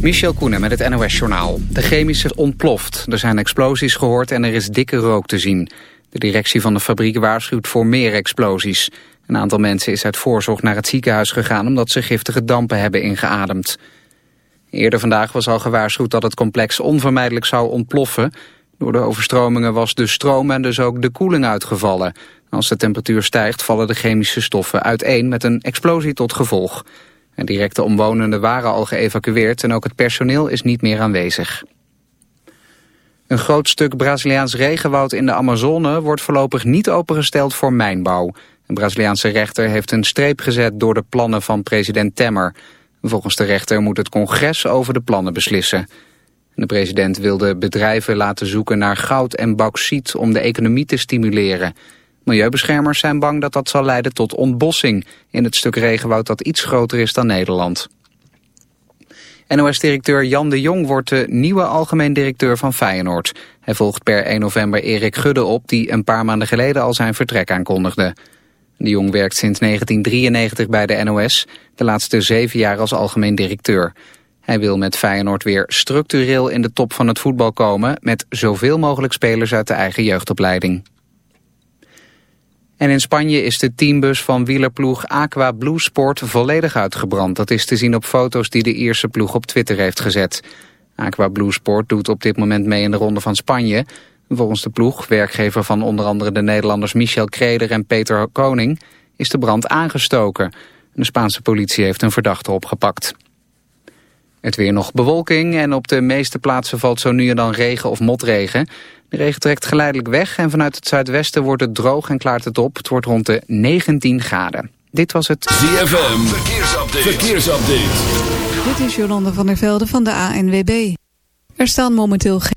Michel Koenen met het NOS-journaal. De chemische ontploft. Er zijn explosies gehoord en er is dikke rook te zien. De directie van de fabriek waarschuwt voor meer explosies. Een aantal mensen is uit voorzorg naar het ziekenhuis gegaan... omdat ze giftige dampen hebben ingeademd. Eerder vandaag was al gewaarschuwd dat het complex onvermijdelijk zou ontploffen. Door de overstromingen was de stroom en dus ook de koeling uitgevallen. Als de temperatuur stijgt vallen de chemische stoffen uiteen met een explosie tot gevolg. Directe omwonenden waren al geëvacueerd en ook het personeel is niet meer aanwezig. Een groot stuk Braziliaans regenwoud in de Amazone wordt voorlopig niet opengesteld voor mijnbouw. Een Braziliaanse rechter heeft een streep gezet door de plannen van president Temmer. Volgens de rechter moet het congres over de plannen beslissen. De president wilde bedrijven laten zoeken naar goud en bauxiet om de economie te stimuleren. Milieubeschermers zijn bang dat dat zal leiden tot ontbossing in het stuk regenwoud dat iets groter is dan Nederland. NOS-directeur Jan de Jong wordt de nieuwe algemeen directeur van Feyenoord. Hij volgt per 1 november Erik Gudde op, die een paar maanden geleden al zijn vertrek aankondigde. De Jong werkt sinds 1993 bij de NOS, de laatste zeven jaar als algemeen directeur. Hij wil met Feyenoord weer structureel in de top van het voetbal komen... met zoveel mogelijk spelers uit de eigen jeugdopleiding. En in Spanje is de teambus van wielerploeg Aqua Blue Sport volledig uitgebrand. Dat is te zien op foto's die de Ierse ploeg op Twitter heeft gezet. Aqua Blue Sport doet op dit moment mee in de Ronde van Spanje. Volgens de ploeg, werkgever van onder andere de Nederlanders Michel Kreder en Peter Koning, is de brand aangestoken. De Spaanse politie heeft een verdachte opgepakt. Het weer nog bewolking en op de meeste plaatsen valt zo nu en dan regen of motregen. De regen trekt geleidelijk weg en vanuit het zuidwesten wordt het droog en klaart het op. Het wordt rond de 19 graden. Dit was het ZFM Verkeersupdate. Verkeersupdate. Dit is Jolande van der Velde van de ANWB. Er staan momenteel geen...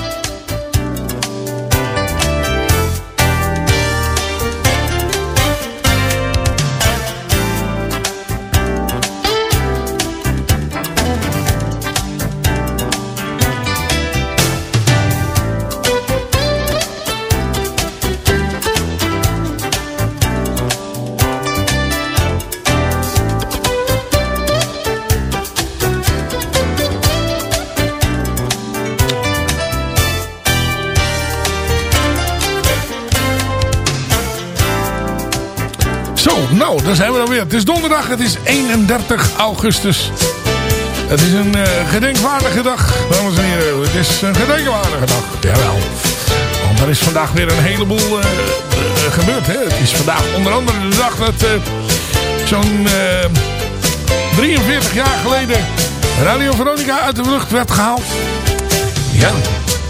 Daar zijn we dan weer. Het is donderdag, het is 31 augustus. Het is een uh, gedenkwaardige dag, dames en heren. Het is een gedenkwaardige dag, jawel. Want er is vandaag weer een heleboel uh, uh, gebeurd. Hè? Het is vandaag onder andere de dag dat zo'n 43 jaar geleden Radio Veronica uit de lucht werd gehaald. Ja,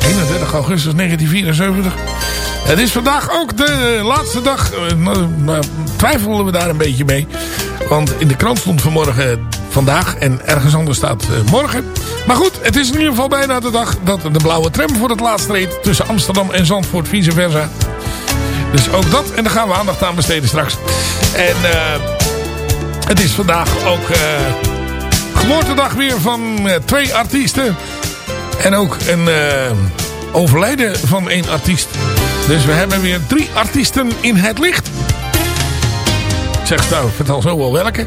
31 augustus 1974. Het is vandaag ook de laatste dag. Twijfelden we daar een beetje mee. Want in de krant stond vanmorgen vandaag en ergens anders staat uh, morgen. Maar goed, het is in ieder geval bijna de dag dat de blauwe tram voor het laatst reed tussen Amsterdam en Zandvoort, vice versa. Dus ook dat, en daar gaan we aandacht aan besteden straks. En uh, het is vandaag ook uh, geboortedag weer van twee artiesten. En ook een overlijden van één artiest. Dus we hebben weer drie artiesten in het licht. Ik zeg nou, vertel zo wel welke.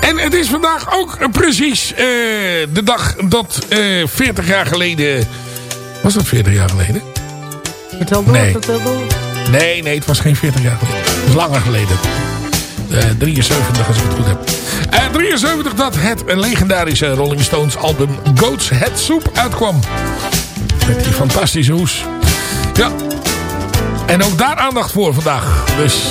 En het is vandaag ook precies uh, de dag dat uh, 40 jaar geleden... Was dat 40 jaar geleden? Vertel door, nee. vertel door. Nee, nee, het was geen 40 jaar geleden. Het is langer geleden. Uh, 73 als ik het goed heb. Uh, 73 dat het legendarische Rolling Stones album Goat's Head Soup uitkwam. Met die fantastische hoes. Ja. En ook daar aandacht voor vandaag. Dus,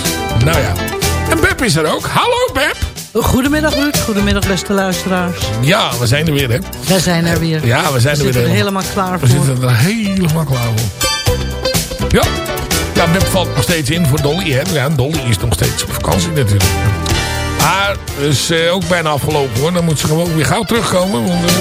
nou ja. En Beb is er ook. Hallo Beb. Goedemiddag Ruud, goedemiddag beste luisteraars. Ja, we zijn er weer hè. Wij zijn er weer. Ja, we zijn we er weer helemaal, helemaal. klaar we voor. We zitten er helemaal klaar voor. Ja. Ja, Beb valt nog steeds in voor Dolly hè. Ja, Dolly is nog steeds op vakantie natuurlijk. Maar is uh, ook bijna afgelopen hoor. Dan moet ze gewoon weer gauw terugkomen. Want uh,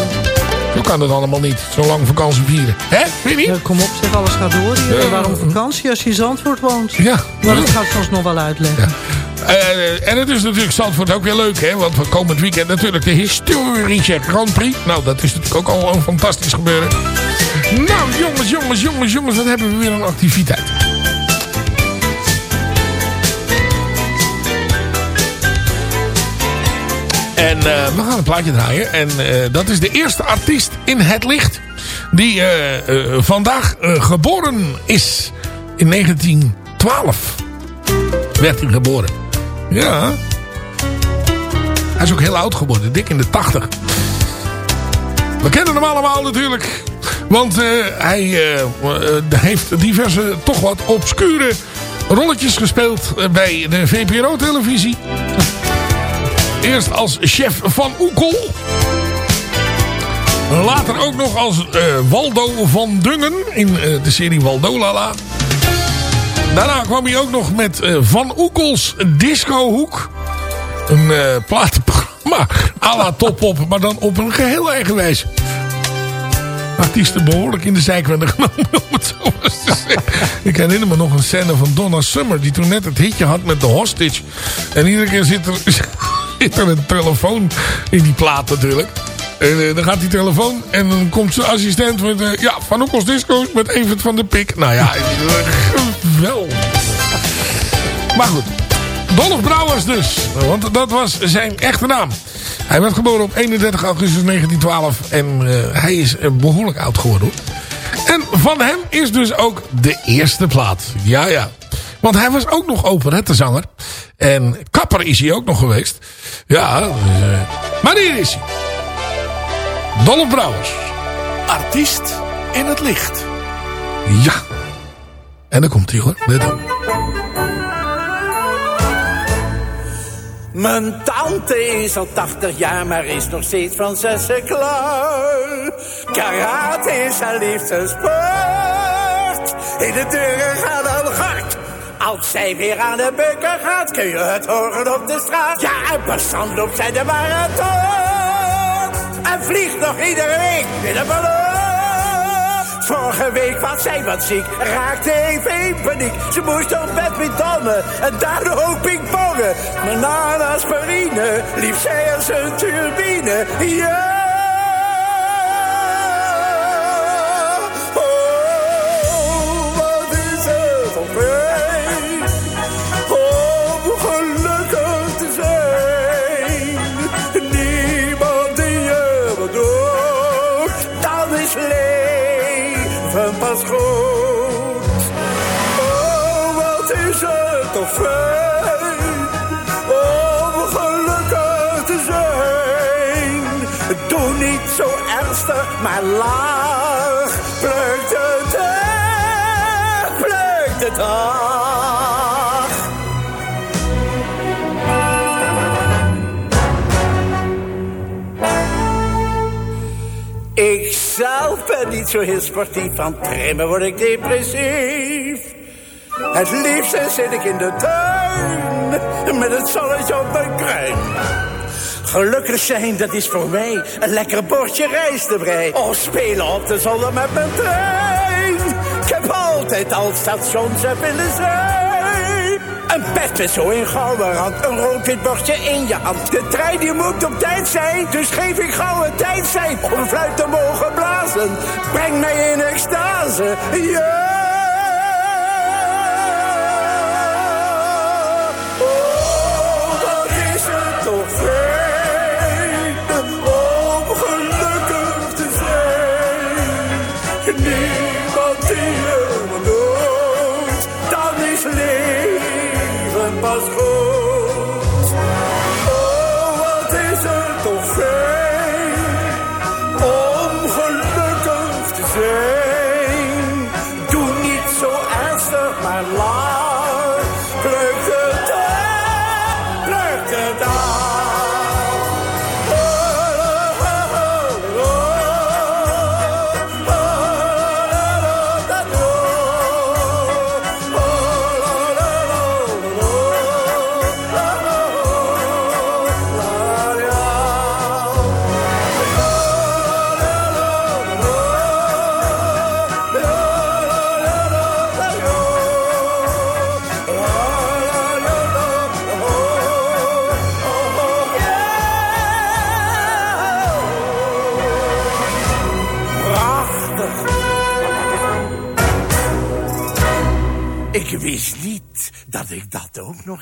zo kan het allemaal niet. Zo lang vakantie vieren. Hè? Weet je niet? Ja, kom op zeg, alles gaat door hier. Uh, Waarom vakantie als je in Zandvoort woont? Ja. Maar dat gaat ons nog wel uitleggen. Ja. Uh, en het is natuurlijk Zandvoort ook weer leuk, hè? Want van komend weekend natuurlijk de historische Grand Prix. Nou, dat is natuurlijk ook al een fantastisch gebeuren. Nou, jongens, jongens, jongens, jongens, dan hebben we weer een activiteit. En uh, we gaan een plaatje draaien. En uh, dat is de eerste artiest in het licht. Die vandaag geboren is in 1912. Werd hij geboren. Ja. Hij is ook heel oud geworden. Dik in de 80. We kennen hem allemaal natuurlijk. Want uh, hij uh, heeft diverse, toch wat obscure rolletjes gespeeld bij de VPRO-televisie. Eerst als chef van Oekel. Later ook nog als Waldo van Dungen in de serie Waldo Lala. Daarna kwam hij ook nog met uh, Van Oekels Discohoek. Een uh, platenprogramma à la top-op, maar dan op een geheel eigen wijze. Artiesten behoorlijk in de zijkwende genomen, om het zo te zeggen. Ik herinner me nog een scène van Donna Summer, die toen net het hitje had met The Hostage. En iedere keer zit er, zit er een telefoon in die plaat natuurlijk. En uh, dan gaat die telefoon en dan komt zijn assistent met... Uh, ja, Van Oekels Disco's met Evert van de Pik. Nou ja, geweldig. Maar goed. Dolph Brouwers dus. Want dat was zijn echte naam. Hij werd geboren op 31 augustus 1912. En hij is behoorlijk oud geworden. En van hem is dus ook de eerste plaat. Ja, ja. Want hij was ook nog operettezanger. En kapper is hij ook nog geweest. Ja. Maar hier is hij. Dolph Brouwers. Artiest in het licht. Ja. En dan komt hij hoor. Let op. Mijn tante is al 80 jaar, maar is nog steeds van zessen klaar. Karate is haar liefste sport. In de deuren gaat al hard. Als zij weer aan de beuken gaat, kun je het horen op de straat. Ja, en passant loopt zij de marathon. En vliegt nog iedere week met een ballon. Vorige week was zij wat ziek, raakte even in paniek. Ze moest op badmintonnen en daardoor ook pingpongen. Maar na aspirine liep zij als een turbine. Ja! Maar laag. Pluk de dag, pluk de dag. Ik zelf ben niet zo heel sportief, van trimmen word ik depressief. Het liefst zit ik in de tuin, met het zonnetje op mijn kruin. Gelukkig zijn, dat is voor mij een lekker bordje rijstebrei. Of spelen op de zolder met mijn trein. Ik heb altijd al stations willen zijn. Een pet met zo in gouden rand, een rood-wit bordje in je hand. De trein die moet op tijd zijn, dus geef ik gauw een tijd zijn. Om fluit te mogen blazen, breng mij in extase. Ja! Goed.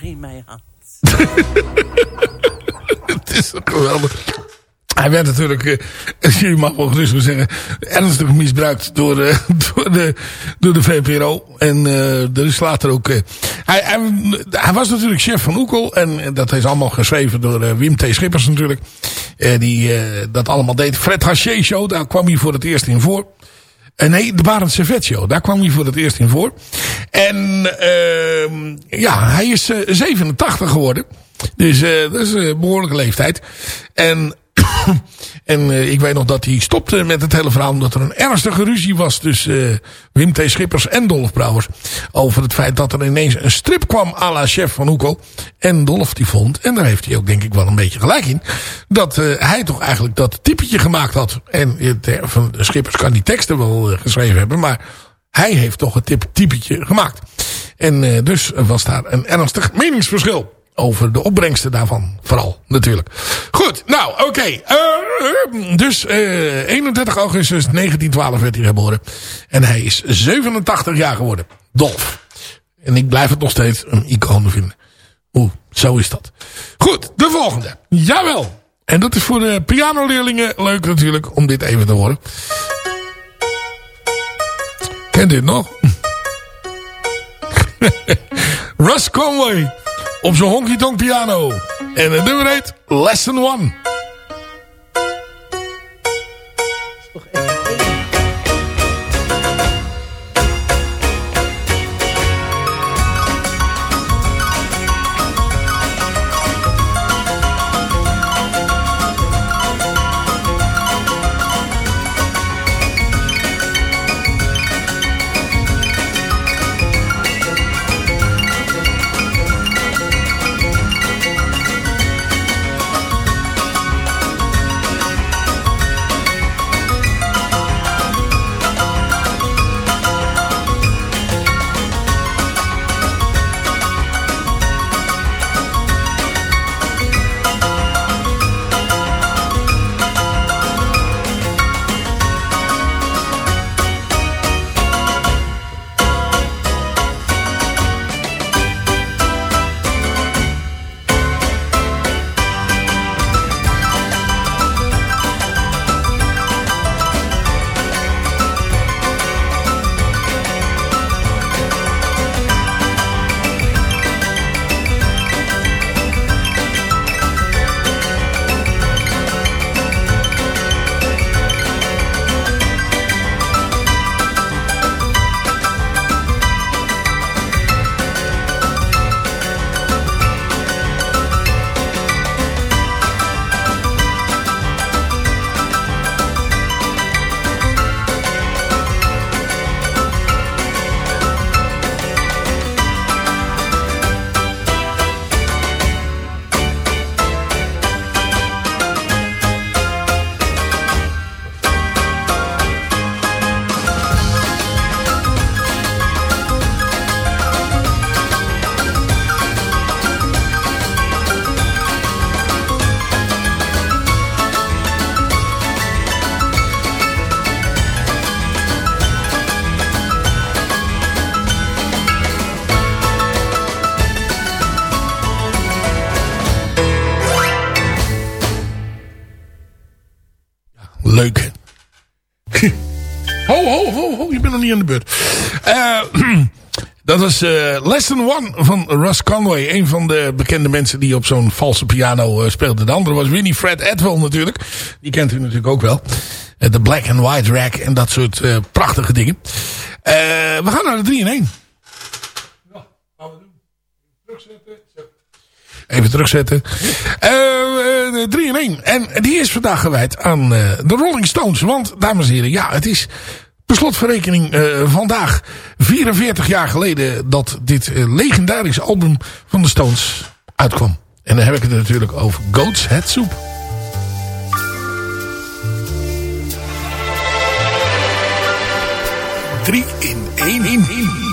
In. Het is geweldig. Hij werd natuurlijk, eh, je mag wel zeggen, ernstig misbruikt door, eh, door, de, door de VPRO. En eh, er is later ook... hij, hij, hij was natuurlijk chef van Oekel. En dat is allemaal geschreven door Wim T. Schippers natuurlijk. Die dat allemaal deed. Fred Haché Show, daar kwam hij voor het eerst in voor. Eh, nee, de Barend Servet Show. Daar kwam hij voor het eerst in voor. En ehm ja, hij is eh, 87 geworden. Dus eh, dat is een behoorlijke leeftijd. En, en eh, ik weet nog dat hij stopte met het hele verhaal... omdat er een ernstige ruzie was tussen eh, Wim T. Schippers en Dolf Brouwers... over het feit dat er ineens een strip kwam à la chef van Hoekel. En Dolf die vond, en daar heeft hij ook denk ik wel een beetje gelijk in... dat eh, hij toch eigenlijk dat typetje gemaakt had. En van Schippers kan die teksten wel geschreven hebben... maar hij heeft toch het typ, typetje gemaakt. En dus was daar een ernstig meningsverschil over de opbrengsten daarvan. Vooral, natuurlijk. Goed, nou, oké. Uh, dus uh, 31 augustus 1912 werd hij geboren. En hij is 87 jaar geworden. Dolf. En ik blijf het nog steeds een icoon vinden. Oeh, zo is dat. Goed, de volgende. Jawel. En dat is voor de pianoleerlingen leuk natuurlijk om dit even te horen. Kent dit nog? Russ Conway op zijn honky tonk piano. En het nummer heet Lesson 1. Eh, dat was eh, Lesson One van Russ Conway. Een van de bekende mensen die op zo'n valse piano eh, speelde. De andere was Winnie Fred Atwell natuurlijk. Die kent u natuurlijk ook wel. De Black and White Rack en dat soort prachtige dingen. We gaan naar de 3 in 1. Ja, gaan we doen. Terugzetten. Zo. Even terugzetten. Eh, eh, de 3 in 1. En die is vandaag gewijd aan de Rolling Stones. Want, dames en heren, ja, het is per slotverrekening eh, vandaag 44 jaar geleden dat dit eh, legendarische album van de Stones uitkwam. En dan heb ik het natuurlijk over Goat's Head Soup. Drie in één in.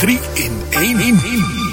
3 in 1.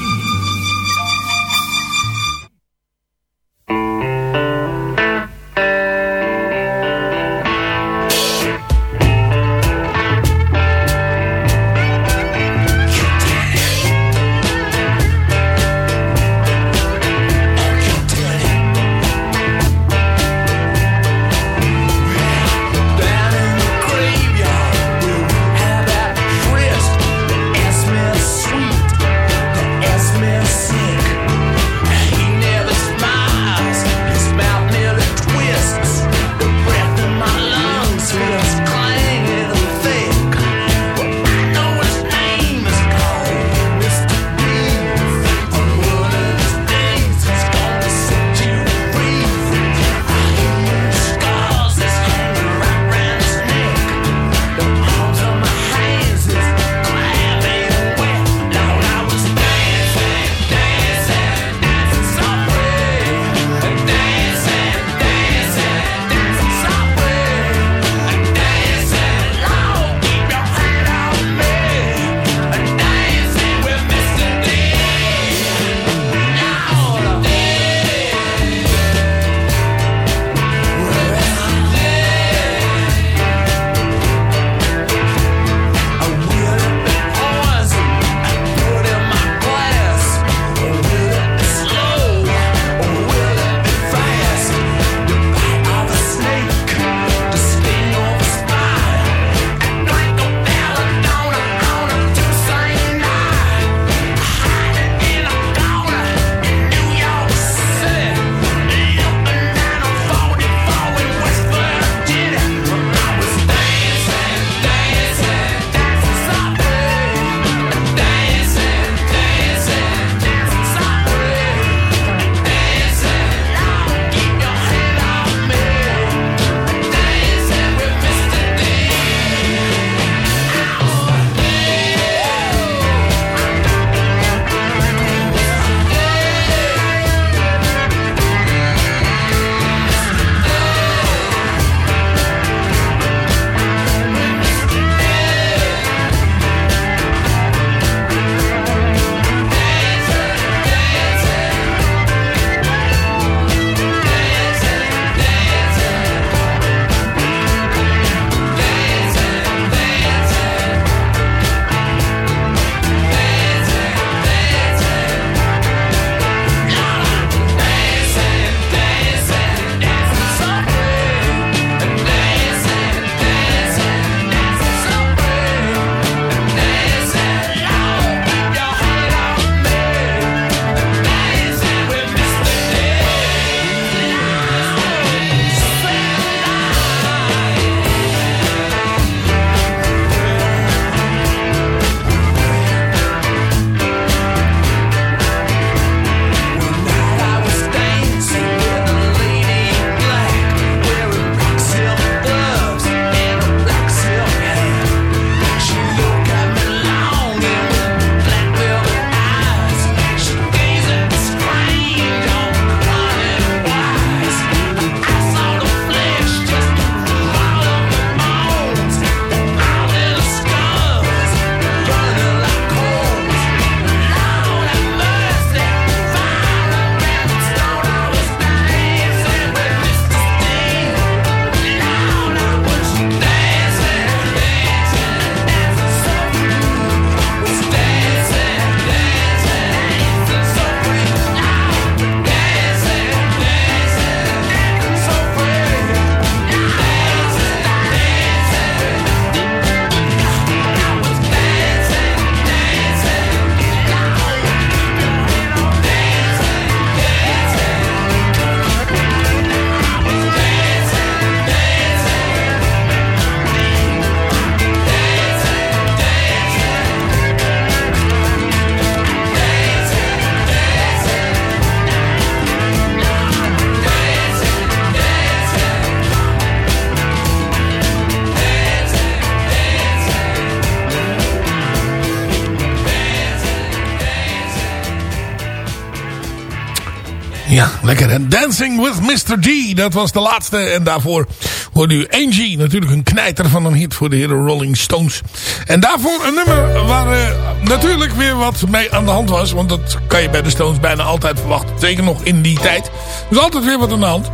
Dancing with Mr. G, dat was de laatste. En daarvoor hoorde u Angie, natuurlijk een knijter van een hit voor de heren Rolling Stones. En daarvoor een nummer waar uh, natuurlijk weer wat mee aan de hand was. Want dat kan je bij de Stones bijna altijd verwachten. Zeker nog in die tijd. Is altijd weer wat aan de hand.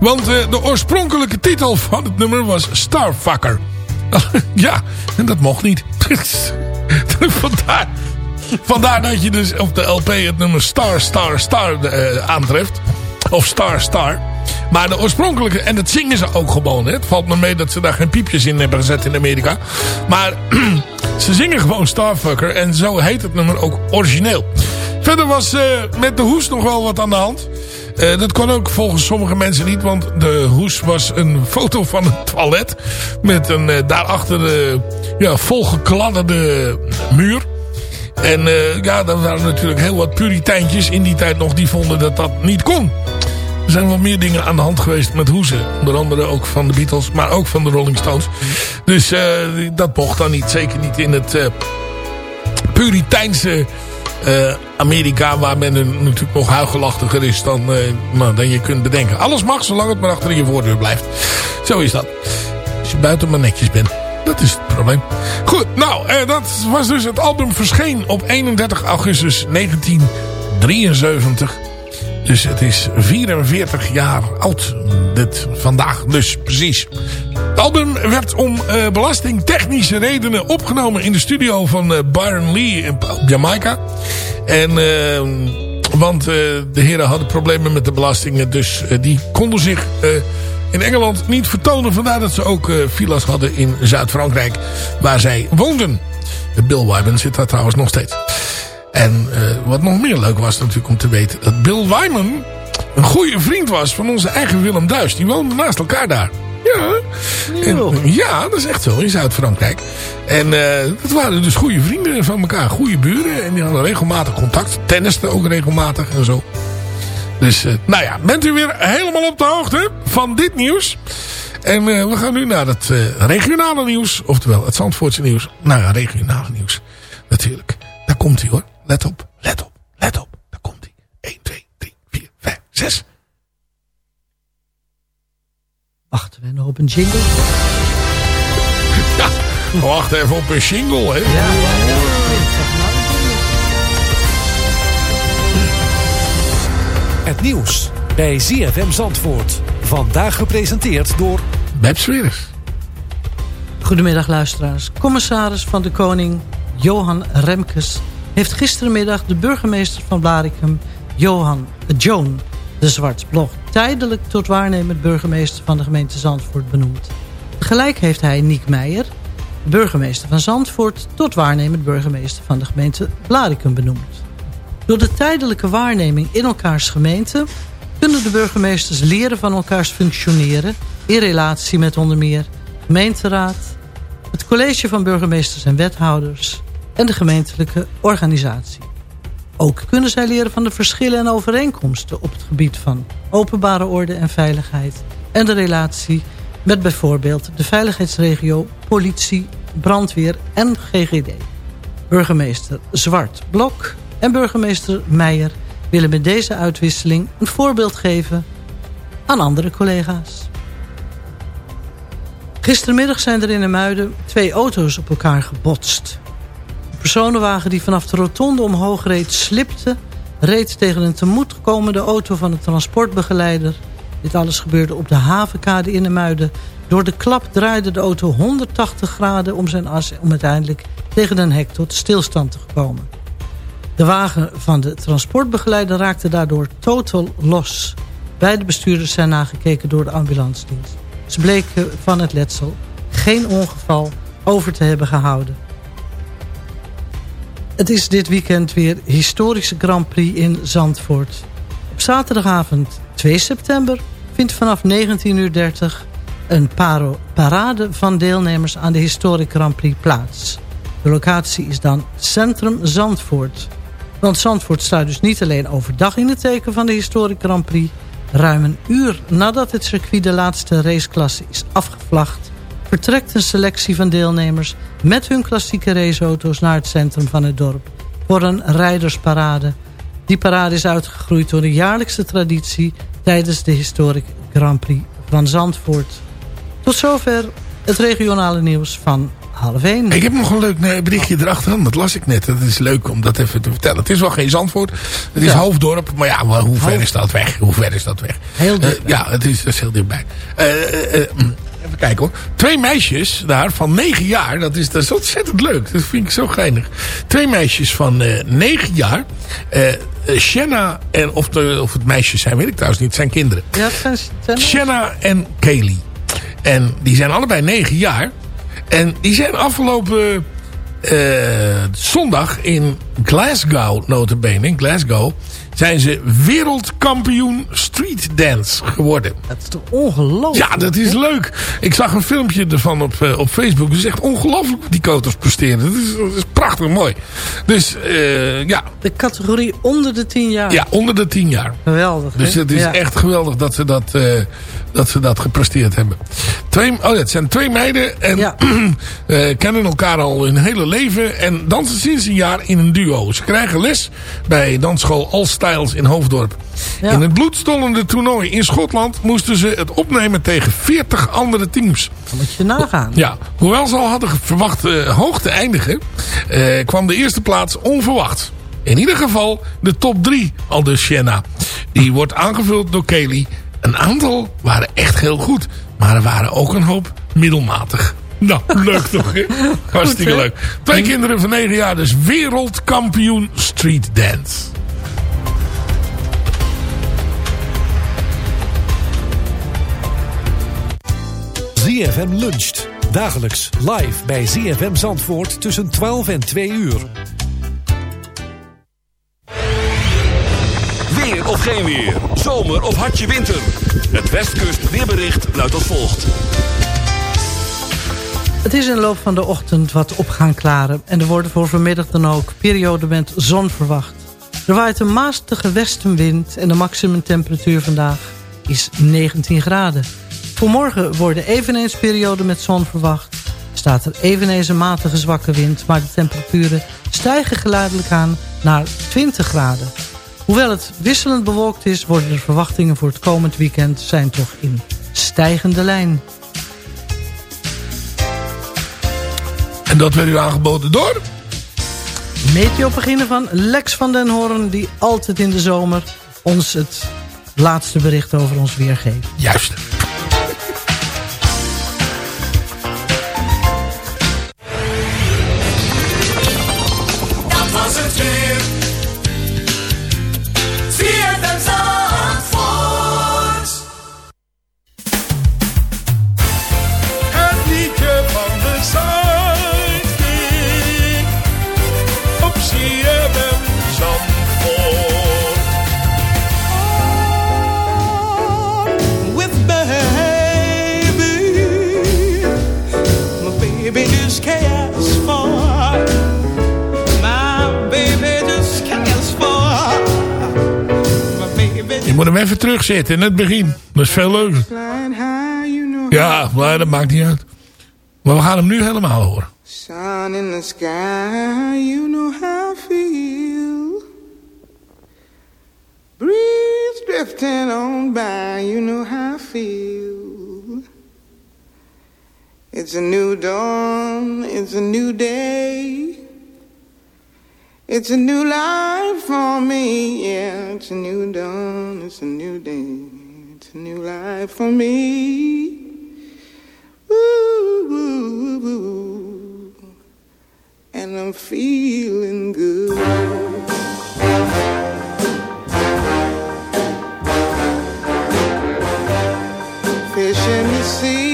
Want uh, de oorspronkelijke titel van het nummer was Starfucker. ja, en dat mocht niet. Vandaar Vandaar dat je dus op de LP het nummer Star, Star, Star uh, aantreft. Of Star, Star. Maar de oorspronkelijke, en dat zingen ze ook gewoon. Hè. Het valt me mee dat ze daar geen piepjes in hebben gezet in Amerika. Maar ze zingen gewoon Starfucker. En zo heet het nummer ook origineel. Verder was uh, met de hoes nog wel wat aan de hand. Uh, dat kon ook volgens sommige mensen niet. Want de hoes was een foto van een toilet. Met een uh, daarachter uh, ja, volgekladderde muur. En ja, er waren natuurlijk heel wat puriteintjes in die tijd nog die vonden dat dat niet kon. Er zijn wel meer dingen aan de hand geweest met hoezen. Onder andere ook van de Beatles, maar ook van de Rolling Stones. Dus uh, dat mocht dan niet. Zeker niet in het uh, puriteinse Amerika... waar men natuurlijk nog huigelachtiger is dan, nou, dan je kunt bedenken. Alles mag, zolang het maar achter je voordeur blijft. Zo is dat. Als je buiten maar netjes bent. Dat is het probleem. Goed, nou, eh, dat was dus het album verscheen op 31 augustus 1973. Dus het is 44 jaar oud. Dit vandaag dus precies. Het album werd om uh, belastingtechnische redenen opgenomen in de studio van uh, Byron Lee op Jamaica. En... Uh, want uh, de heren hadden problemen met de belastingen. Dus die konden zich in Engeland niet vertonen. Vandaar dat ze ook villa's hadden in Zuid-Frankrijk waar zij woonden. De Bill Wyman zit daar trouwens nog steeds. En uh, wat nog meer leuk was natuurlijk om te weten... dat Bill Wyman een goede vriend was van onze eigen Willem Duis. Die woonden naast elkaar daar. Ja, en, ja, dat is echt zo in Zuid-Frankrijk. En uh, dat waren dus goede vrienden van elkaar. Goede buren. En die hadden regelmatig contact. Tennisten ook regelmatig en zo. Dus, uh, nou ja, bent u weer helemaal op de hoogte van dit nieuws. En uh, we gaan nu naar het regionale nieuws. Oftewel, het Zandvoortse nieuws. Nou ja, regionale nieuws. Natuurlijk. Daar komt hij hoor. Let op, let op, let op. Daar komt hij. 1, 2, 3, 4, 5, 6. Wachten we nog op een jingle? Ja, we wachten even op een jingle, hè? Ja, ja, ja. Het nieuws bij ZFM Zandvoort. Vandaag gepresenteerd door... Beb Sweres. Goedemiddag luisteraars. Commissaris van de Koning Johan Remkes... heeft gisterenmiddag de burgemeester van Blaricum... Johan Joan de Zwartsblok... tijdelijk tot waarnemend burgemeester van de gemeente Zandvoort benoemd. Tegelijk heeft hij Niek Meijer, burgemeester van Zandvoort... tot waarnemend burgemeester van de gemeente Blaricum benoemd. Door de tijdelijke waarneming in elkaars gemeente... kunnen de burgemeesters leren van elkaars functioneren... in relatie met onder meer gemeenteraad... het college van burgemeesters en wethouders... en de gemeentelijke organisatie. Ook kunnen zij leren van de verschillen en overeenkomsten... op het gebied van openbare orde en veiligheid... en de relatie met bijvoorbeeld de veiligheidsregio, politie, brandweer en GGD. Burgemeester Zwart Blok en burgemeester Meijer willen met deze uitwisseling een voorbeeld geven aan andere collega's. Gistermiddag zijn er in de Muiden twee auto's op elkaar gebotst. Personenwagen die vanaf de rotonde omhoog reed slipte... reed tegen een tegemoetkomende auto van de transportbegeleider. Dit alles gebeurde op de havenkade in de Muiden. Door de klap draaide de auto 180 graden om zijn as... om uiteindelijk tegen een hek tot stilstand te komen. De wagen van de transportbegeleider raakte daardoor totaal los. Beide bestuurders zijn nagekeken door de ambulancedienst. Ze bleken van het letsel geen ongeval over te hebben gehouden. Het is dit weekend weer historische Grand Prix in Zandvoort. Op zaterdagavond 2 september vindt vanaf 19.30 uur een parade van deelnemers aan de historische Grand Prix plaats. De locatie is dan Centrum Zandvoort. Want Zandvoort staat dus niet alleen overdag in het teken van de historische Grand Prix. Ruim een uur nadat het circuit de laatste raceklasse is afgevlacht... vertrekt een selectie van deelnemers met hun klassieke raceauto's naar het centrum van het dorp... voor een rijdersparade Die parade is uitgegroeid door de jaarlijkse traditie... tijdens de Historic Grand Prix van Zandvoort. Tot zover het regionale nieuws van half 1. Ik heb nog een leuk nee, berichtje erachteraan. Dat las ik net. Dat is leuk om dat even te vertellen. Het is wel geen Zandvoort. Het is Ja. Hoofddorp. Maar ja, maar hoe ver is dat weg? Hoe ver is dat weg? Heel Eh, dichtbij. ja, het is, dat is heel dichtbij. Eh, eh, eh, mm, even kijken hoor. Twee meisjes daar van 9 jaar. Dat is, dat is ontzettend leuk. Dat vind ik zo geinig. Twee meisjes van eh 9 jaar. Eh eh, Shanna en of, de, of het meisjes zijn, weet ik trouwens niet. Het zijn kinderen. Ja, het zijn, zijn- Shanna en Kaylee. En die zijn allebei 9 jaar. En die zijn afgelopen zondag in Glasgow, notabene, in Glasgow, zijn ze wereldkampioen street dance geworden. Dat is toch ongelooflijk? Ja, dat is leuk. Ik zag een filmpje ervan op, eh, op Facebook. Het is echt ongelooflijk wat die koters presteren. Dat is, dat is prachtig mooi. Dus eh, ja, De categorie onder de 10 jaar. ja, onder de 10 jaar. Geweldig. Dus het is Ja. echt geweldig dat ze dat, eh, dat ze dat gepresteerd hebben. Twee, oh ja, het zijn twee meiden en Ja. kennen elkaar al hun hele leven. En dansen sinds een jaar in een duo. Ze krijgen les bij dansschool All Styles in Hoofddorp. Ja. In het bloedstollende toernooi in Schotland moesten ze het opnemen tegen 40 andere teams. Dan moet je nagaan. Ja, hoewel ze al hadden verwacht eh, hoog te eindigen, eh, kwam de eerste plaats onverwacht. In ieder geval de top 3, al dus Shanna. Die wordt aangevuld door Kelly. Een aantal waren echt heel goed, maar er waren ook een hoop middelmatig. Nou, leuk toch? Hartstikke leuk. Twee kinderen van 9 jaar, dus wereldkampioen street dance. ZFM luncht. Dagelijks live bij ZFM Zandvoort tussen 12 en 2 uur. Weer of geen weer. Zomer of hartje winter. Het Westkust weerbericht luidt als volgt. Het is in de loop van de ochtend wat op gaan klaren. En er worden voor vanmiddag dan ook perioden met zon verwacht. Er waait een maastige westenwind en de maximumtemperatuur vandaag is 19 graden. Voor morgen worden eveneens perioden met zon verwacht. Staat er eveneens een matige zwakke wind, maar de temperaturen stijgen geleidelijk aan naar 20 graden. Hoewel het wisselend bewolkt is, worden de verwachtingen voor het komend weekend zijn toch in stijgende lijn. En dat werd u aangeboden door... Meteo beginnen van Lex van den Hoorn... die altijd in de zomer ons het laatste bericht over ons weer geeft. Juist. Moet hem even terugzetten in het begin. Dat is veel leuker. Ja, maar dat maakt niet uit. Maar we gaan hem nu helemaal horen. Sun in the sky, you know how I feel. Breeze drifting on by, you know how I feel. It's a new dawn, it's a new day. It's a new life for me, yeah. It's a new dawn, it's a new day. It's a new life for me. Ooh, ooh, ooh. and I'm feeling good. Fish in the sea,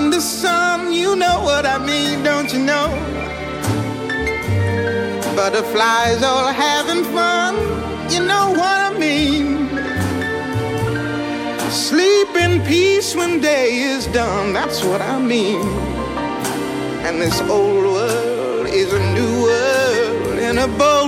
butterflies all having fun. You know what I mean? Sleep in peace when day is done. That's what I mean. And this old world is a new world and a bold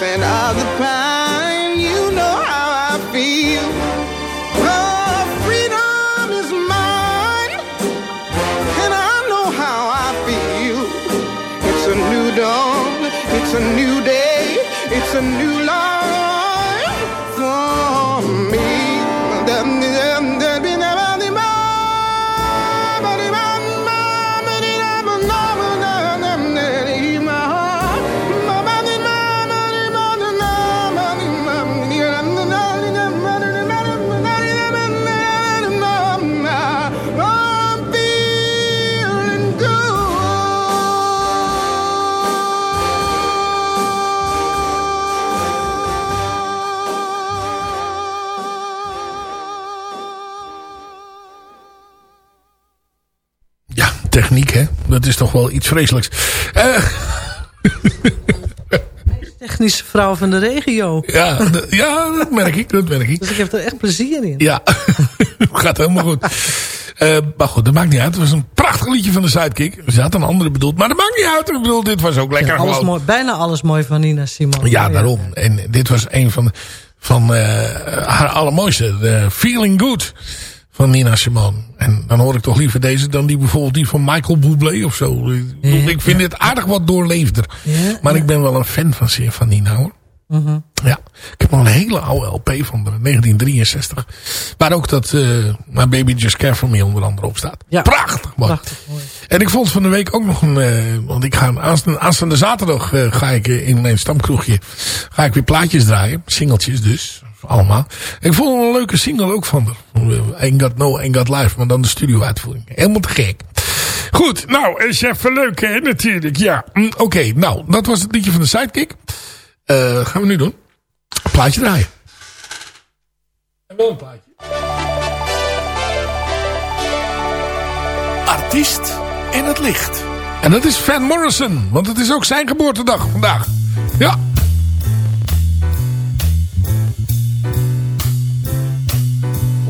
Scent of the pine, you know how I feel. Oh, freedom is mine, and I know how I feel. It's a new dawn, it's a new day, it's a new life Dat is toch wel iets vreselijks. Eh, Technische vrouw van de regio. ja, ja, dat merk ik, dat merk ik. Dus ik heb er echt plezier in. Ja, gaat helemaal goed. Eh, maar goed, dat maakt niet uit. Het was een prachtig liedje van de Sidekick. Ze had een andere bedoeld, maar dat maakt niet uit. Ik bedoel, dit was ook lekker alles gewoon. mooi, bijna alles mooi van Nina Simon. Ja, daarom. En dit was een van, van eh, haar allermooiste. de Feeling Good van Nina Simone. En dan hoor ik toch liever deze dan die bijvoorbeeld die van Michael Bublé of zo. Ik vind dit aardig wat doorleefder. Ja, Maar ik ben wel een fan van, van Nina hoor. Mhm. Ja, ik heb nog een hele oude LP van de 1963. Waar ook dat My Baby Just Care For Me onder andere op staat. Ja. Prachtig man. Prachtig mooi. En ik vond van de week ook nog een... eh, want ik ga aanstaande, aanstaande zaterdag eh, ga ik in mijn stamkroegje... ga ik weer plaatjes draaien. Singeltjes dus. Allemaal. Ik vond een leuke single ook van haar. Ain't Got No, Ain't Got Life. Maar dan de studio uitvoering. Helemaal te gek. Goed, nou, is even leuk hè, natuurlijk. Ja, mm, oké. nou, dat was het liedje van de Sidekick. Eh gaan we nu doen. Een plaatje draaien. En wel een plaatje. Artiest in het licht. En dat is Van Morrison. Want het is ook zijn geboortedag vandaag. Ja.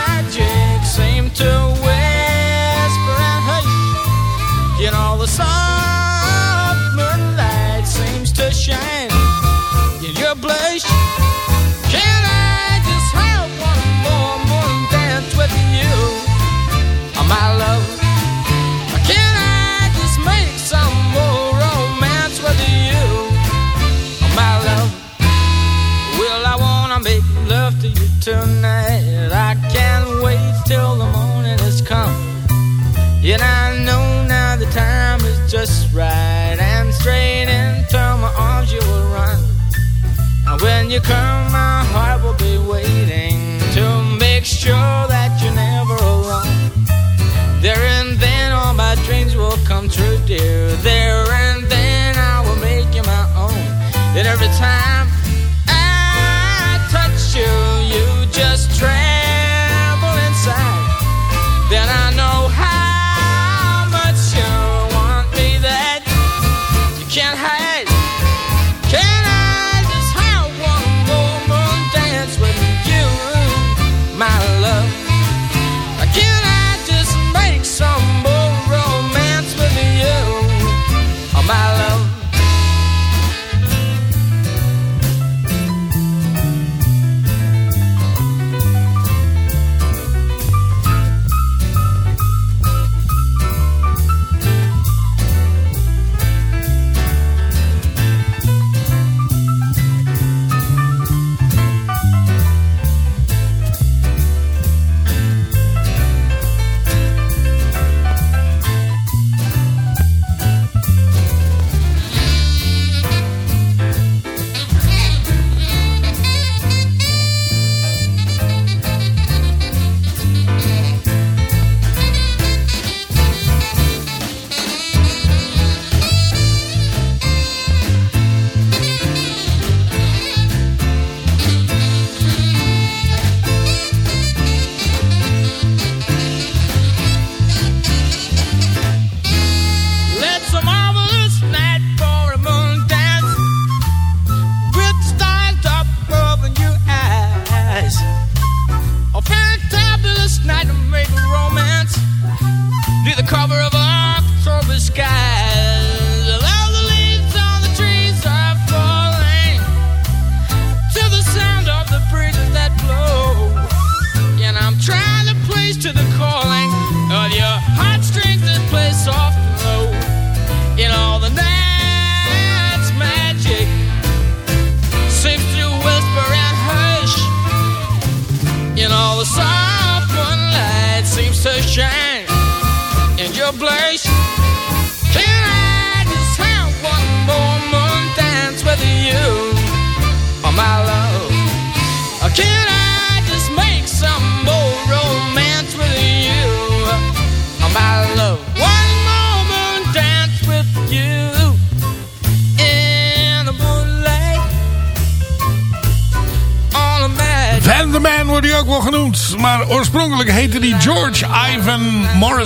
magic seem to whisper and hush. You know, the soft moonlight seems to shine in your blush. Can I just have one more moon dance with you, oh, my love? Just right, and straight into my arms you will run. And when you come, my heart will be waiting to make sure that you're never alone. There and then all my dreams will come true, dear. There and then I will make you my own. And every time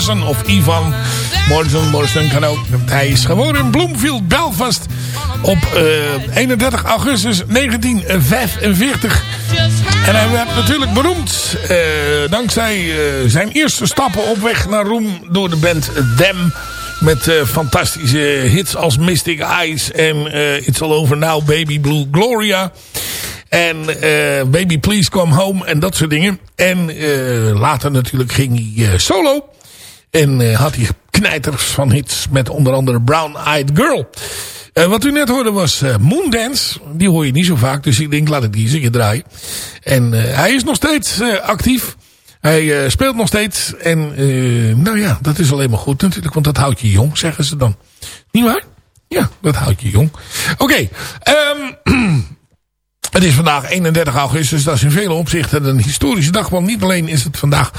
Of Ivan Morrison. Morrison kan ook. Hij is geboren in Bloomfield, Belfast. Op eh, 31 augustus 1945. En hij werd natuurlijk beroemd. eh, dankzij eh, zijn eerste stappen op weg naar roem door de band Them. Met eh, fantastische hits als Mystic Eyes en eh, It's All Over Now, Baby Blue Gloria. En eh, Baby Please Come Home en dat soort dingen. En eh, later natuurlijk ging hij eh, solo. En eh, had hij knijters van hits met onder andere Brown Eyed Girl. Eh, wat u net hoorde was eh, Moondance. Die hoor je niet zo vaak, dus ik denk laat ik die eens een draaien. En hij is nog steeds actief. Hij speelt nog steeds. En nou ja, dat is alleen maar goed natuurlijk, want dat houdt je jong, zeggen ze dan. Niet waar? Ja, dat houdt je jong. Oké, ehm, het is vandaag 31 augustus. Dat is in vele opzichten een historische dag. Want niet alleen is het vandaag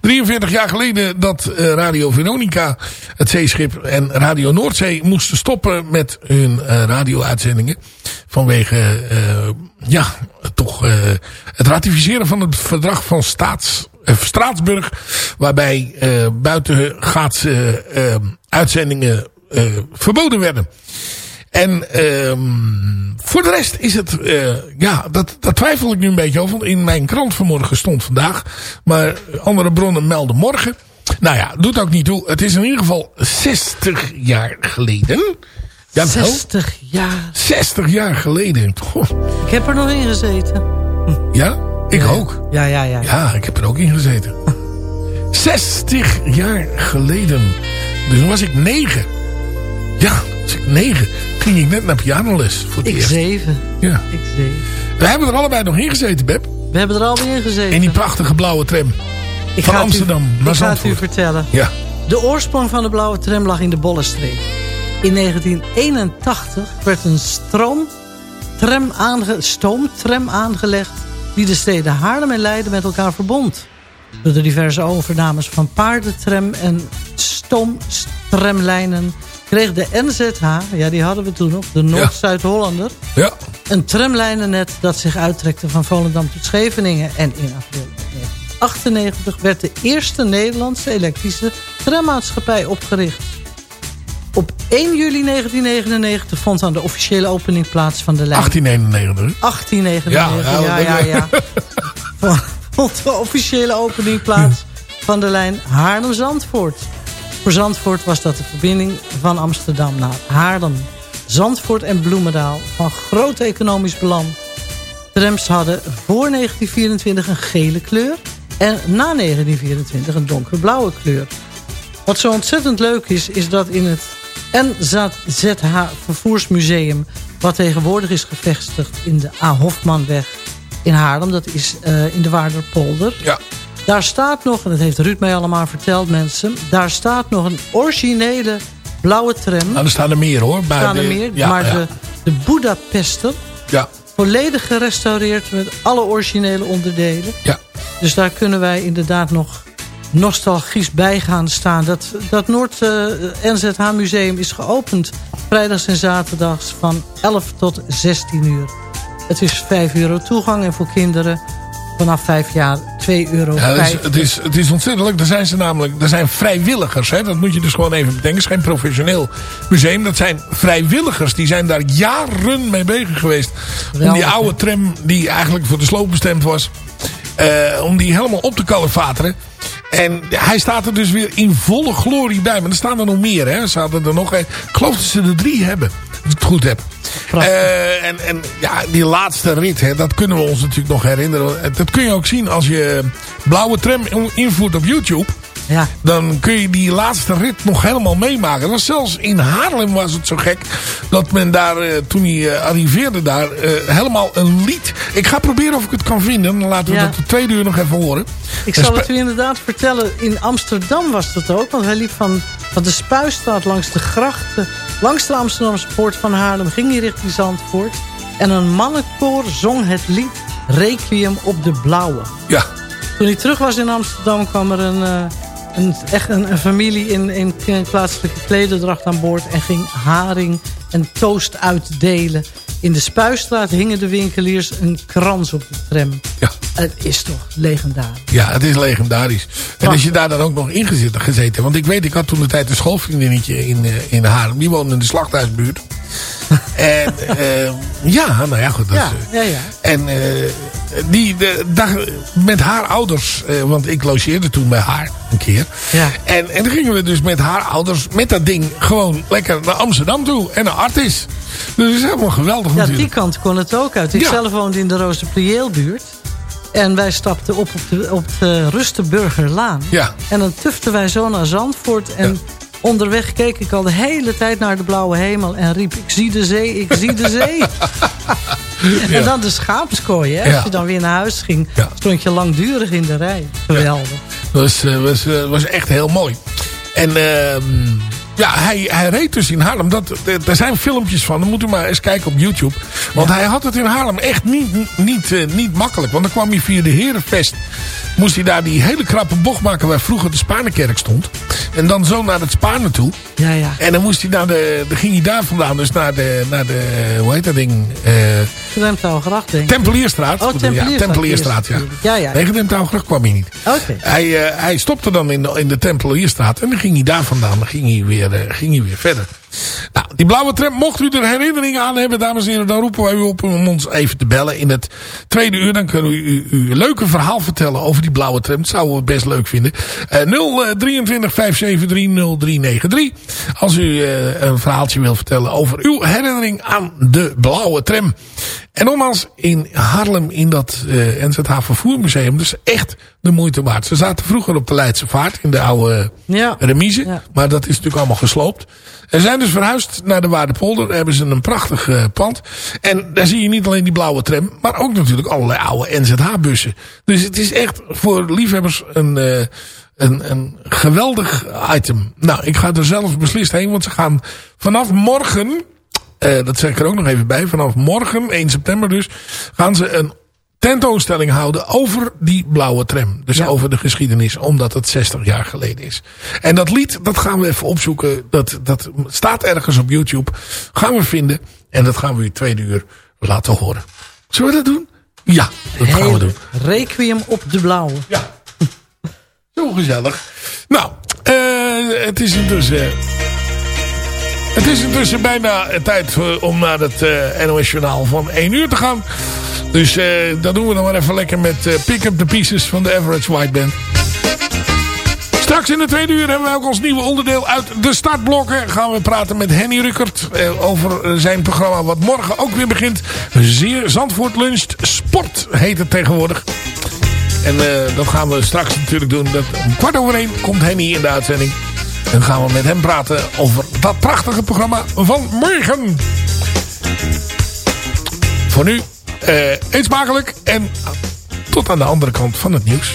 43 jaar geleden dat eh, Radio Veronica, het zeeschip en Radio Noordzee moesten stoppen met hun eh, radio-uitzendingen. Vanwege, eh, ja, toch het ratificeren van het verdrag van Staats, Straatsburg. Waarbij buitengaatse uitzendingen verboden werden. En ehm voor de rest is het, eh, ja, dat, dat twijfel ik nu een beetje over. Want in mijn krant vanmorgen stond vandaag. Maar andere bronnen melden morgen. Nou ja, doet ook niet toe. Het is in ieder geval 60 jaar geleden. Jawel, 60 jaar. 60 jaar geleden. Goh. Ik heb er nog in gezeten. Ja, ik ook. Ja, ja, ja. Ja, ik heb er ook in gezeten. 60 jaar geleden. Dus toen was ik 9. Ja, was ik 9. Ging ik net naar pianoles voor Ik eerst. zeven. Ja. Ik zeven. We hebben er allebei nog in gezeten, Beb. We hebben er alweer in gezeten. In die prachtige blauwe tram. Ik van u- Amsterdam naar Ik ga het u Zandvoort. vertellen. Ja. De oorsprong van de blauwe tram lag in de Bollenstreek. In 1981 werd een stroomtram, aange, stoomtram aangelegd... die de steden Haarlem en Leiden met elkaar verbond. Door de diverse overnames van paardentram en stoomtramlijnen... kreeg de NZH, ja die hadden we toen nog, de Noord-Zuid-Hollander... Ja. een tramlijnennet dat zich uittrekte van Volendam tot Scheveningen. En in april 1998 werd de eerste Nederlandse elektrische trammaatschappij opgericht. Op 1 juli 1999 vond dan de officiële opening plaats van de lijn. 1891. 1899, ja, ja, ja. Vond de officiële opening plaats van de lijn Haarlem-Zandvoort. Voor Zandvoort was dat de verbinding van Amsterdam naar Haarlem. Zandvoort en Bloemendaal van groot economisch belang. Trams hadden voor 1924 een gele kleur... en na 1924 een donkerblauwe kleur. Wat zo ontzettend leuk is, is dat in het NZH Vervoersmuseum... wat tegenwoordig is gevestigd in de A. Hofmanweg in Haarlem... dat is eh, in de Waarderpolder... Ja. Daar staat nog, en dat heeft Ruud mij allemaal verteld mensen... daar staat nog een originele blauwe tram. Nou, er staan er meer hoor. Er staan er de- meer, ja, maar ja. de, de Budapester... Ja. volledig gerestaureerd met alle originele onderdelen. Ja. Dus daar kunnen wij inderdaad nog nostalgisch bij gaan staan. Dat, dat Noord eh, NZH Museum is geopend vrijdags en zaterdags van 11 tot 16 uur. Het is 5 euro toegang en voor kinderen vanaf 5 jaar 2 euro. Ja, het, is, het, is, het is ontzettend leuk. Er zijn ze namelijk, er zijn vrijwilligers. Hè? Dat moet je dus gewoon even bedenken. Het is geen professioneel museum. Dat zijn vrijwilligers. Die zijn daar jaren mee bezig geweest. om die oude tram, die eigenlijk voor de sloop bestemd was. eh, om die helemaal op te kalefateren. En hij staat er dus weer in volle glorie bij. Maar er staan er nog meer. Hè? Ze hadden er nog. Ik geloof dat ze er drie hebben. Als ik het goed heb. Eh, en, en ja, die laatste rit, hè, dat kunnen we ons natuurlijk nog herinneren. Dat kun je ook zien als je blauwe tram invoert op YouTube. Ja. Dan kun je die laatste rit nog helemaal meemaken. Dat zelfs in Haarlem was het zo gek. Dat men daar, eh, toen hij eh, arriveerde daar, eh, helemaal een lied. Ik ga proberen of ik het kan vinden. Dan laten we Ja. dat de tweede uur nog even horen. Ik zal het u inderdaad vertellen. In Amsterdam was dat ook. Want hij liep van, van de Spuistraat langs de grachten. Langs de Amsterdamse poort van Haarlem. Ging hij richting Zandvoort. En een mannenkoor zong het lied Requiem op de Blauwe. Ja. Toen hij terug was in Amsterdam kwam er een, een, echt een, een familie in, in plaatselijke klederdracht aan boord. En ging haring en toast uitdelen. In de Spuistraat hingen de winkeliers een krans op de tram. Ja. Het is toch legendarisch. Ja, het is legendarisch. En als je daar dan ook nog in gezeten, gezeten want ik weet, ik had toen de tijd een schoolvriendinnetje in, eh, in Haarlem. Die woonde in de slachthuisbuurt. en eh, ja, nou ja, goed. Dat, Ja, is, ja, ja. En eh, die, de, met haar ouders, eh, want ik logeerde toen bij haar een keer. Ja. En, en dan gingen we dus met haar ouders, met dat ding, gewoon lekker naar Amsterdam toe. En naar Artis. Dus dat is helemaal geweldig Ja, die kant kon het ook uit. Ik Ja. zelf woonde in de Roosterprieelbuurt. En wij stapten op op de, op de Rustenburgerlaan. Ja. En dan tuften wij zo naar Zandvoort. En onderweg keek ik al de hele tijd naar de blauwe hemel. En riep, ik zie de zee, ik zie de zee. En dan de schaapskooi. Hè? Ja. Als je dan weer naar huis ging, stond je langdurig in de rij. Geweldig. Dat was, eh, was, eh, was echt heel mooi. En ehm, ja, hij, hij reed dus in Haarlem. Dat, eh, er zijn filmpjes van. Dan moet u maar eens kijken op YouTube. Want hij had het in Haarlem echt niet, niet, eh, niet makkelijk. Want dan kwam hij via de Herenvest. Moest hij daar die hele krappe bocht maken waar vroeger de Spaanenkerk stond. En dan zo naar het Spanen toe. Ja, ja. En dan, moest hij naar de, dan ging hij daar vandaan. Dus naar de, naar de hoe heet dat ding? Gedemptouwgracht, denk ik. Tempelierstraat. Oh, Tempelierstraat. Ja, Tempelierstraat, ja. Ja, ja. Nee, Gedemptouwgracht kwam hij niet. Oké. Hij, hij stopte dan in de, in de Tempelierstraat. En dan ging hij daar vandaan. Dan ging hij weer, eh, ging hij weer verder. Nou, die blauwe tram. Mocht u er herinneringen aan hebben, dames en heren. Dan roepen wij u op om ons even te bellen. In het tweede uur. Dan kunnen we u, u een leuke verhaal vertellen over die blauwe tram. Dat zouden we best leuk vinden. Eh 023 573 0393. Als u eh, een verhaaltje wilt vertellen over uw herinnering aan de blauwe tram. En nogmaals, in Haarlem in dat eh NZH Vervoermuseum. Dus echt de moeite waard. Ze zaten vroeger op de Leidse Vaart in de oude Ja. remise. Ja. Maar dat is natuurlijk allemaal gesloopt. En zijn dus verhuisd naar de Waardepolder. Daar hebben ze een prachtig eh, pand. En daar zie je niet alleen die blauwe tram. Maar ook natuurlijk allerlei oude NZH-bussen. Dus het is echt voor liefhebbers een... eh, een, een geweldig item. Nou, ik ga er zelf beslist heen. Want ze gaan vanaf morgen... eh, dat zeg ik er ook nog even bij. Vanaf morgen, 1 september dus... gaan ze een tentoonstelling houden over die blauwe tram. Dus over de geschiedenis, omdat het 60 jaar geleden is. En dat lied, dat gaan we even opzoeken. Dat, dat staat ergens op YouTube. Gaan we vinden. En dat gaan we u tweede uur laten horen. Zullen we dat doen? Ja, dat gaan we doen. Requiem op de blauwe. Ja. Zo gezellig. Nou, eh, het is intussen... Het is intussen bijna tijd eh, om naar het eh, NOS Journaal van 1 uur te gaan. Dus eh, dat doen we dan maar even lekker met Pick Up The Pieces van de Average White Band. Straks in de tweede uur hebben wij ook ons nieuwe onderdeel uit de startblokken. Gaan we praten met Henny Ruckert over zijn programma wat morgen ook weer begint. Zeer Zandvoort Luncht Sport heet het tegenwoordig. En dat gaan we straks natuurlijk doen. Dat, om kwart over één komt Henny in de uitzending. En gaan we met hem praten over dat prachtige programma van morgen. Voor nu, eh, eet smakelijk en tot aan de andere kant van het nieuws.